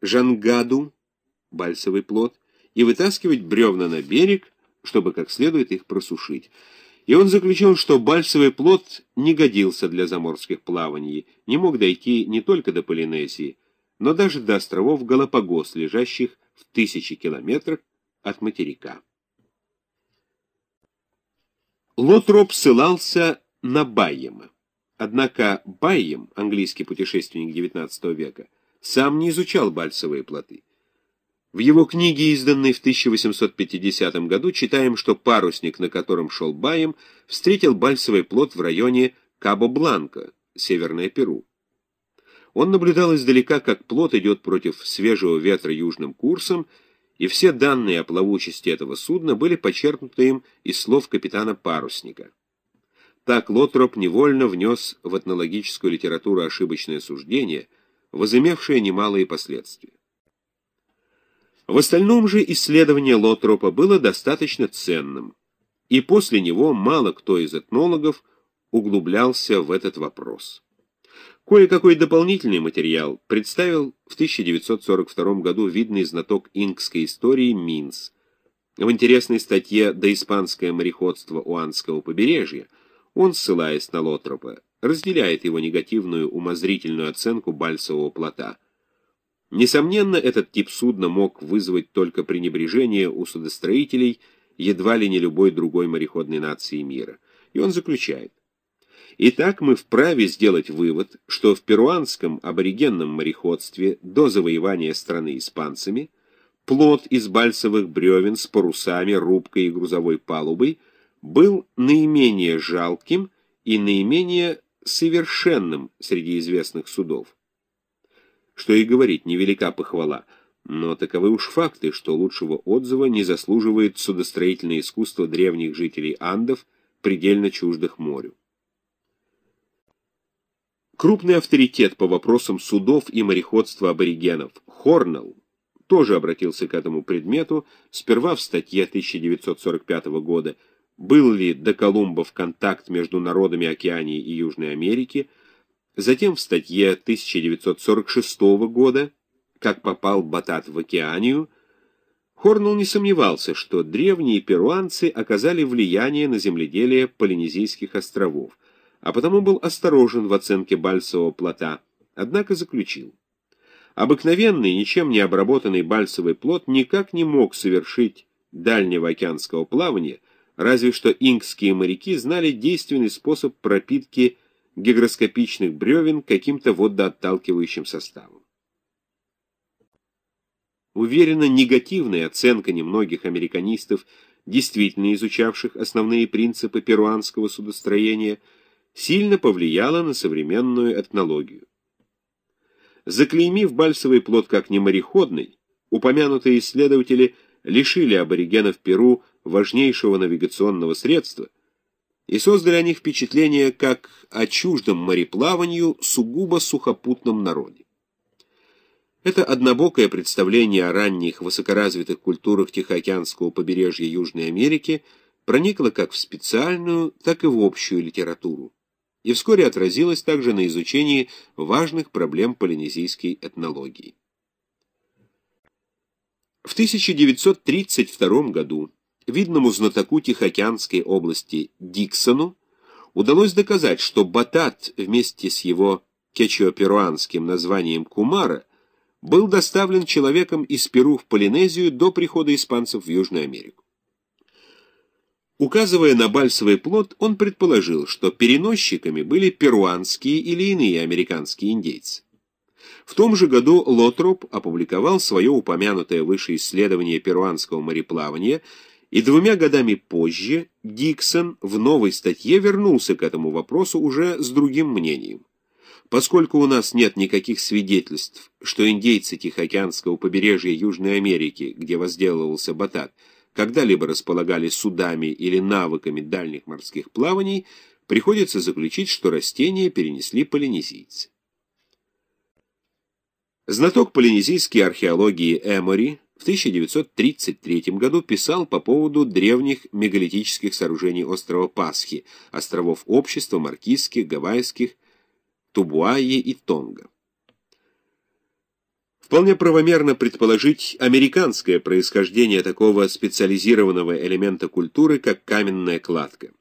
жангаду, бальсовый плод, и вытаскивать бревна на берег, чтобы как следует их просушить. И он заключил, что бальсовый плод не годился для заморских плаваний, не мог дойти не только до Полинезии, но даже до островов Галапагос, лежащих в тысячи километрах от материка. Лотроп ссылался на Байема. Однако Байем, английский путешественник XIX века, сам не изучал бальсовые плоты. В его книге, изданной в 1850 году, читаем, что парусник, на котором шел Байем, встретил бальсовый плот в районе Кабо-Бланко, Северное Перу. Он наблюдал издалека, как плот идет против свежего ветра южным курсом, и все данные о плавучести этого судна были почерпнуты им из слов капитана парусника. Так Лотроп невольно внес в этнологическую литературу ошибочное суждение, возымевшее немалые последствия. В остальном же исследование Лотропа было достаточно ценным, и после него мало кто из этнологов углублялся в этот вопрос. Кое-какой дополнительный материал представил в 1942 году видный знаток инкской истории Минс. В интересной статье «Доиспанское мореходство у Анского побережья» Он, ссылаясь на Лотропа, разделяет его негативную умозрительную оценку бальсового плота. Несомненно, этот тип судна мог вызвать только пренебрежение у судостроителей едва ли не любой другой мореходной нации мира. И он заключает. Итак, мы вправе сделать вывод, что в перуанском аборигенном мореходстве до завоевания страны испанцами плот из бальсовых бревен с парусами, рубкой и грузовой палубой – был наименее жалким и наименее совершенным среди известных судов. Что и говорить, невелика похвала, но таковы уж факты, что лучшего отзыва не заслуживает судостроительное искусство древних жителей Андов, предельно чуждых морю. Крупный авторитет по вопросам судов и мореходства аборигенов Хорнелл тоже обратился к этому предмету, сперва в статье 1945 года был ли до Колумба в контакт между народами Океании и Южной Америки, затем в статье 1946 года «Как попал Батат в Океанию», Хорнелл не сомневался, что древние перуанцы оказали влияние на земледелие Полинезийских островов, а потому был осторожен в оценке бальсового плота, однако заключил. Обыкновенный, ничем не обработанный бальсовый плот никак не мог совершить дальнего океанского плавания, разве что инкские моряки знали действенный способ пропитки гигроскопичных бревен каким-то водоотталкивающим составом. Уверена, негативная оценка немногих американистов, действительно изучавших основные принципы перуанского судостроения, сильно повлияла на современную этнологию. Заклеймив бальсовый плод как немореходный, упомянутые исследователи лишили аборигенов Перу важнейшего навигационного средства, и создали они впечатление как о чуждом мореплаванию сугубо сухопутном народе. Это однобокое представление о ранних высокоразвитых культурах Тихоокеанского побережья Южной Америки проникло как в специальную, так и в общую литературу, и вскоре отразилось также на изучении важных проблем полинезийской этнологии. В 1932 году видному знатоку Тихоокеанской области Диксону удалось доказать, что Батат вместе с его кечуо-перуанским названием Кумара был доставлен человеком из Перу в Полинезию до прихода испанцев в Южную Америку. Указывая на бальсовый плод, он предположил, что переносчиками были перуанские или иные американские индейцы. В том же году Лотроп опубликовал свое упомянутое выше исследование перуанского мореплавания – и двумя годами позже Диксон в новой статье вернулся к этому вопросу уже с другим мнением. Поскольку у нас нет никаких свидетельств, что индейцы Тихоокеанского побережья Южной Америки, где возделывался батат, когда-либо располагали судами или навыками дальних морских плаваний, приходится заключить, что растения перенесли полинезийцы. Знаток полинезийской археологии Эмори в 1933 году писал по поводу древних мегалитических сооружений острова Пасхи, островов общества маркизских, гавайских, Тубуайи и Тонга. Вполне правомерно предположить американское происхождение такого специализированного элемента культуры, как каменная кладка.